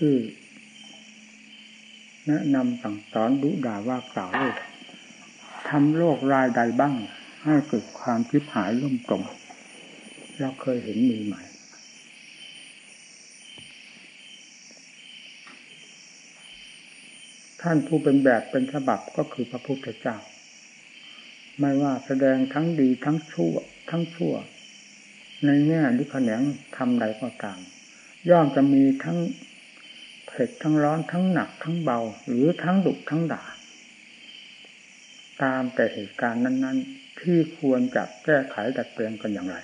ที่แนะนำสั่งสอนดุด่าว่ากล่าวโลกทำโลกรายใดบ้าง ให้เกิดความคิดหายล่มตรงเราเคยเห็นมีไหมท่านผู้เป็นแบบเป็นฉบับก็คือพระพุทธเจ้า ไม่ว่าแสดงทั้งดีทั้งชั่ว ทั้งชั่ว ในแง่หรือแขนงทำใดก็ตามย่อมจะมีทั้ง ผ็ดทั้งร้อนทั้งหนักทั้งเบา หรือทั้งดุทั้งด่า ตามแต่เหตุการณ์นั้น ๆ ที่ควรจะแก้ไขดัดแปลงกันอย่างไร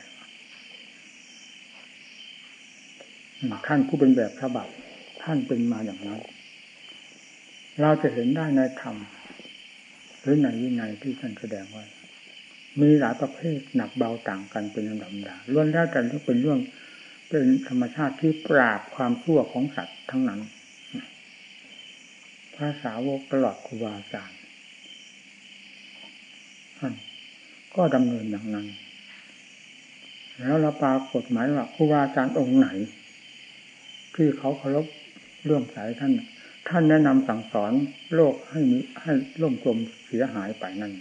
ท่านผู้เป็นแบบฉบับท่านเป็นมาอย่างนั้น เราจะเห็นได้ในธรรมหรือในวินัยที่ท่านแสดงไว้ มีหลายประเภทหนักเบาต่างกันเป็นลำดับดาล้วนแล้วแต่เป็นเรื่องเป็นธรรมชาติที่ปราบความชั่วของสัตว์ทั้งนั้น ภาษาวกตลอดครูบาอาจารย์ท่านก็ดำเนินอย่างนั้น แล้วเราปากฏหมายว่าครูบาอาจารย์องค์ไหน ที่เขาเคารพเรื่องสายท่าน ท่านแนะนำสั่งสอนโลกให้มีให้ล่มจมเสียหายไปนั่น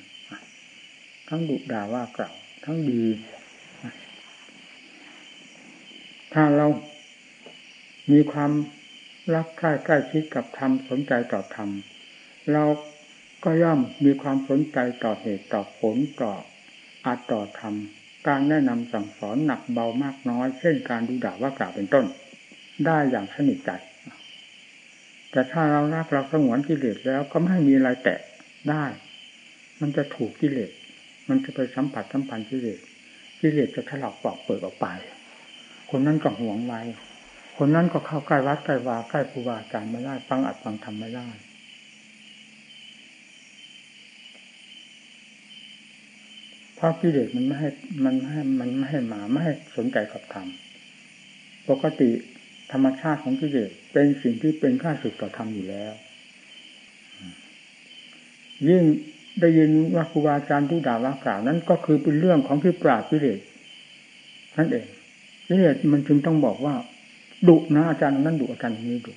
ทั้งดุด่าว่ากล่าว ทั้งดี ถ้าเรามีความ รักใคร่ใกล้ชิดกับธรรมสนใจต่อธรรมเราก็ย่อมมีความสนใจต่อเหตุต่อผลต่ออาจต่อธรรมการแนะนำสั่งสอนหนักเบามากน้อย เช่นการดูด่าว่ากล่าวเป็นต้น ได้อย่างสนิทใจ แต่ถ้าเรารักเราสงวนกิเลสแล้วก็ไม่มีอะไรแตะได้ มันจะถูกกิเลสมันจะไปสัมผัสสัมพันธ์กิเลสกิเลสจะถลอกปอกเปิดออกไป คนนั้นก็ห่วงไว้ คนนั้นก็เข้าใกล้วัดใกล้วาใกล้ครูบาอาจารย์ไม่ได้ฟังอัดฟังทำไม่ได้เพราะกิเลสมันไม่ให้มันไม่ให้มันไม่ให้มาไม่ให้สนใจกับธรรมปกติธรรมชาติของกิเลสเป็นสิ่งที่เป็นข้าศึกต่อธรรมอยู่แล้ว ยิ่งได้ยินว่าครูบาอาจารย์ทุด่าว่ากล่าวนั้นก็คือเป็นเรื่องของที่ปราบกิเลสนั่นเองกิเลสมันจึงต้องบอกว่า ดุนะอาจารย์นั้นดุอาจารย์นี้ดุ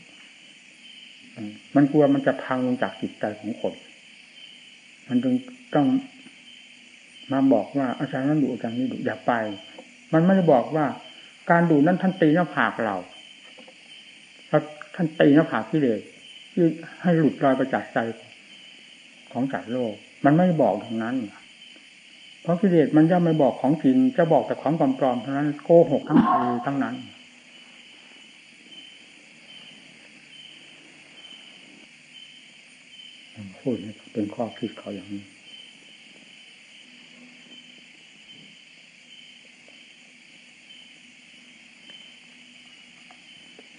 มันกลัวมันจะพังลงจากจิตใจของคน มันจึงต้องมาบอกว่าอาจารย์นั้นดุอาจารย์นี้ดุอย่าไป มันไม่ได้บอกว่า การดุนั้นท่านตีหน้าผากเราท่านตีหน้าผากกิเลสที่ให้หลุดลอยไปจากใจของจัดโลก มันไม่บอกตรงนั้น เพราะกิเลสมันย่อมไม่บอกของจริง จะบอกแต่ของปลอมๆเท่านั้นโกหกทั้งทีทั้งนั้น พูดเป็นข้อคิดเขาอย่างนี้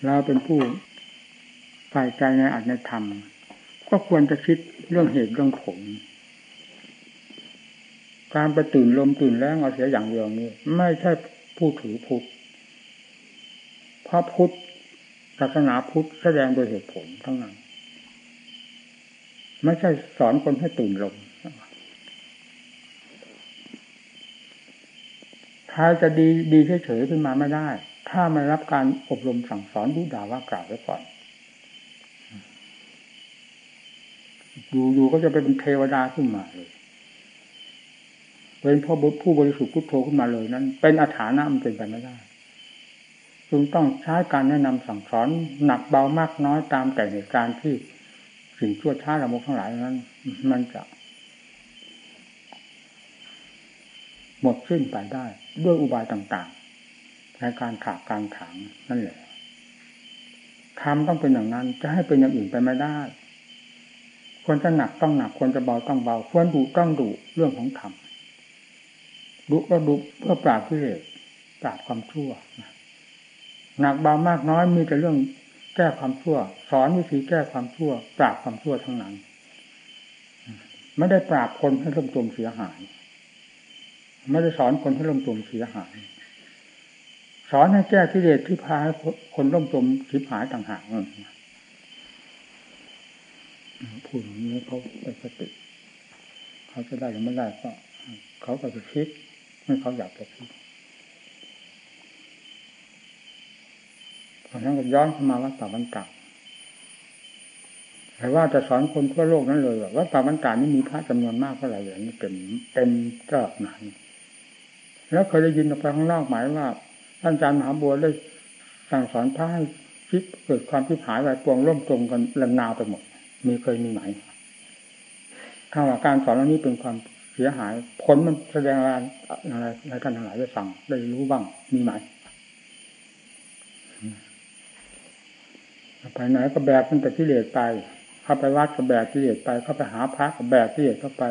เราเป็นผู้ฝ่ายใจในอัตในธรรม ก็ควรจะคิดเรื่องเหตุเรื่องผลการไปตื่นลมตื่นแรงเอาเสียอย่างเดียวนี้ ไม่ใช่ผู้ถือพุทธเพราะพุทธศาสนาพุทธแสดงโดยเหตุผลทั้งนั้น ไม่ใช่สอนคนให้ตื่นลมถ้าจะดีดีเฉยๆขึ้นมาไม่ได้ ถ้าไม่รับการอบรมสั่งสอนดูด่าว่ากล่าวไว้ก่อนอยู่ๆก็จะเป็นเทวดาขึ้นมาเลยเป็นพ่อผู้บริสุทธิ์พุทโธขึ้นมาเลยนั้น เป็นอาถานะมันเป็นไปไม่ได้จึงต้องใช้การแนะนำสั่งสอนหนักเบามากน้อยตามแต่เหตุการณ์ที่ สิ่งชั่วช้าระมกทั้งหลายนั้น มันจะ หมดสิ้นไปได้ ด้วยอุบายต่างๆในการถากการถางนั่นแหละทำต้องเป็นอย่างนั้น จะให้เป็นอย่างอื่นไปไม่ได้ควรจะหนักต้องหนักควรจะเบาต้องเบา ควรดุต้องดุเรื่องของธรรมดุก็ดุเพื่อปราบกิเลสปราบความชั่วหนักเบามากน้อยมีแต่เรื่อง ก้ความชั่ว สอนวิธีแก้ความชั่ว ปราบความชั่วทั้งนั้น ไม่ได้ปราบคนให้ล่มจมเสียหาย ไม่ได้สอนคนให้ล่มจมเสียหาย สอนให้แก้กิเลสที่พาให้คนล่มจมสิบหายต่างหากพูดอย่างนี้เขาไปสติเขาจะได้หรือไม่ได้ก็ เขาก็จะคิดไม่เขาอยากจะคิด เพราะนั้นก็ย้อนเข้ามาว่าตาบันตักแต่ว่าจะสอนคนทั่วโลกนั้นเลยว่าป่าบรรดานี่มีพระจำนวนมากเท่าไหร่อย่างนี้เป็นเต็มเจ้าหนานแล้วเคยได้ยินออกไปข้างนอกหมายว่าท่านอาจารย์มหาบัวได้สั่งสอนพระให้คิดเกิดความพิพายไว้ปวงร่มตรงกันระนาวไปหมด มีเคยมีไหมถ้าว่าการสอนเหล่านี้เป็นความเสียหาย ผลมันแสดงอะไรอะไรในท่านทั้งหลายได้ฟังได้รู้บ้างมีไหม ไปไหนก็แบกมันแต่ที่เลสไป เข้าไปวัดก็แบกที่เลสไป เข้าไปหาพระก็แบกที่เลสเข้าไป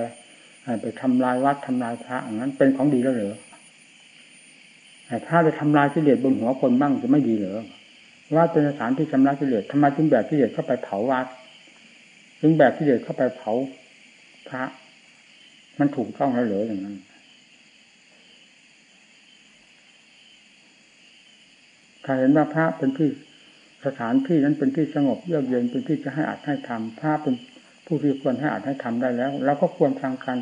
ไปทำลายวัดทำลายพระอย่างนั้นเป็นของดีแล้วเหรอถ้าไปทำลายกิเลสบนหัวคนบ้างจะไม่ดีเหรอว่าเป็นสถานที่ชำระกิเลสทำไมจึงแบกกิเลสเข้าไปเผาวัดจึงแบกกิเลสเข้าไปเผาพระ มันถูกต้องแล้วเหรออย่างนั้นถ้าเห็นว่าพระเป็นที่ สถานที่นั้นเป็นที่สงบเยือกเย็นเป็นที่จะให้อาจให้ทำพระเป็นผู้ที่ควรให้อาจให้ทำได้แล้วเราก็ควรทำการ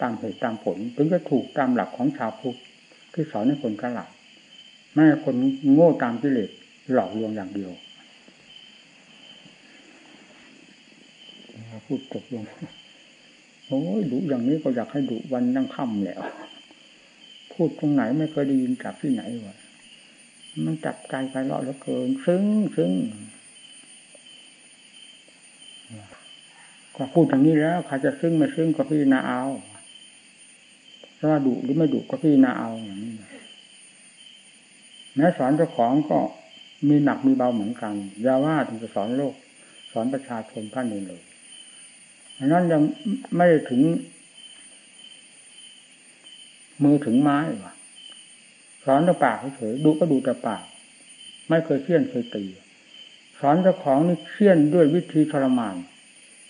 ตามเหตุตามผลถึงจะถูกตามหลักของชาวพุทธที่สอนให้คนฉลาดไม่ให้คนโง่ตามกิเลสหลอกลวงอย่างเดียวพูดตกลงโอ้ยดุอย่างนี้ก็อยากให้ดุวันนั่งค่ำแล้ว พูดตรงไหนไม่เคยได้ยินจากที่ไหนวะ มันจับใจไปเลาะเหลือเกิน ซึ้งซึ้งก็พูดอย่างนี้แล้วใครจะซึ้งไม่ซึ้งก็พี่นาเอาถ้าดุหรือไม่ดุก็พี่นาเอาอย่างนี้แม้สอนเจ้าของก็มีหนักมีเบาเหมือนกันอย่าว่าถึงจะสอนโลก สอนประชาชนท่านเองเลยดังนั้นยังไม่ถึง มือถึงไม้ว่ะส อนแต่ปากเฉยดูก็ดูแต่ปาก ไม่เคยเคี่ยนเคยตีสอนเจ้าของนี่เคี่ยนด้วยวิธีทรมาน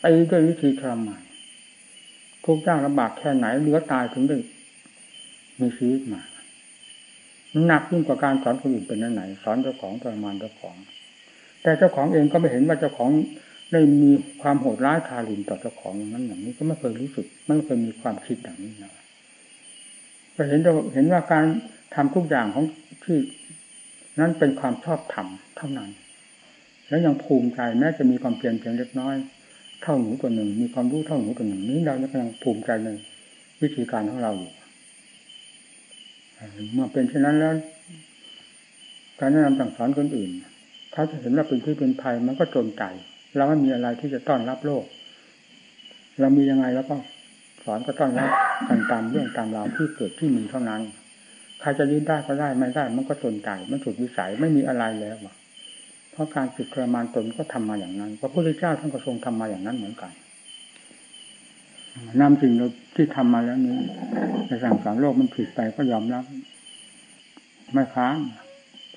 ไอ้ด้วยวิธีทรมานทุกอย่างลำบากแค่ไหนเหลือตายถึงได้มีชีวิตมาหนักยิ่งกว่าการสอนคนอื่นเป็นนั่นไหนสอนเจ้าของทรมานเจ้าของ แต่เจ้าของเองก็ไม่เห็นว่าเจ้าของได้มีความโหดร้ายทารุณต่อเจ้าของอย่างนั้นอย่างนี้ก็ไม่เคยรู้สึกไม่เคยมีความคิดอย่างนี้นะก็เห็นเห็นว่าการ ทำทุกอย่างของที่นั้นเป็นความชอบธรรมเท่านั้น แล้วยังภูมิใจแม้จะมีความเปลี่ยนเพียงเล็กน้อย เท่าหนูตัวหนึ่ง มีความรู้เท่าหนูตัวหนึ่งนี้เรายังภูมิใจในวิธีการของเราอยู่เมื่อเป็นเช่นนั้นแล้ว การแนะนำสั่งสอนคนอื่นเขาจะเห็นว่าเป็นที่เป็นภัยมันก็จนใจเราไม่มีอะไรที่จะต้อนรับโลก เรามียังไงแล้วก็สอนก็ต้อนรับกันตามเรื่องตามราวที่เกิดที่มีเท่านั้น ใครจะยืนได้ก็ได้ไม่ได้ มันก็จนใจมันถูกวิสัยไม่มีอะไรแล้วเพราะการฝึกทรมานตนก็ทำมาอย่างนั้นพระพุทธเจ้าท่านก็ทรงทำมาอย่างนั้นเหมือนกันนำสิ่งที่ทำมาแล้วนี้ในสังสารโลกมันผิดไปก็ยอมรับไม่ค้าน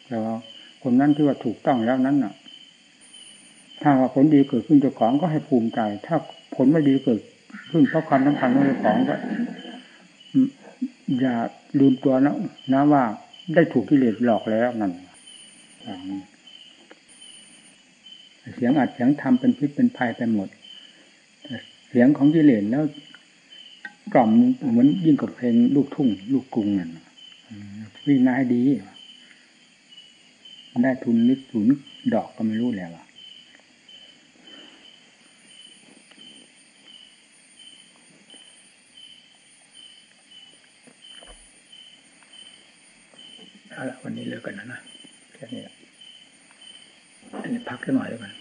แต่ว่าคนนั้นที่ว่าถูกต้องแล้วนั้นน่ะ ถ้าว่าผลดีเกิดขึ้นเจ้าของก็ให้ภูมิใจ ถ้าผลไม่ดีเกิดขึ้นเพราะความสำคัญของเจ้าของก็อย่า ลืมตัวนะนะว่าได้ถูกกิเลสหลอกแล้วนั่นเสียงอัดเสียงทำเป็นพิษเป็นภัยไปหมด เสียงของกิเลสแล้วกล่อมเหมือนยิ่งกับเพลงลูกทุ่ง ลูกกรุงนั่นวิ่งนาให้ดี ได้ทุนนิดศูนย์ดอกก็ไม่รู้แล้ว เอาละวันนี้เลิกกันนะนะแค่นี้อันนี้พักแค่หน่อยแล้วกัน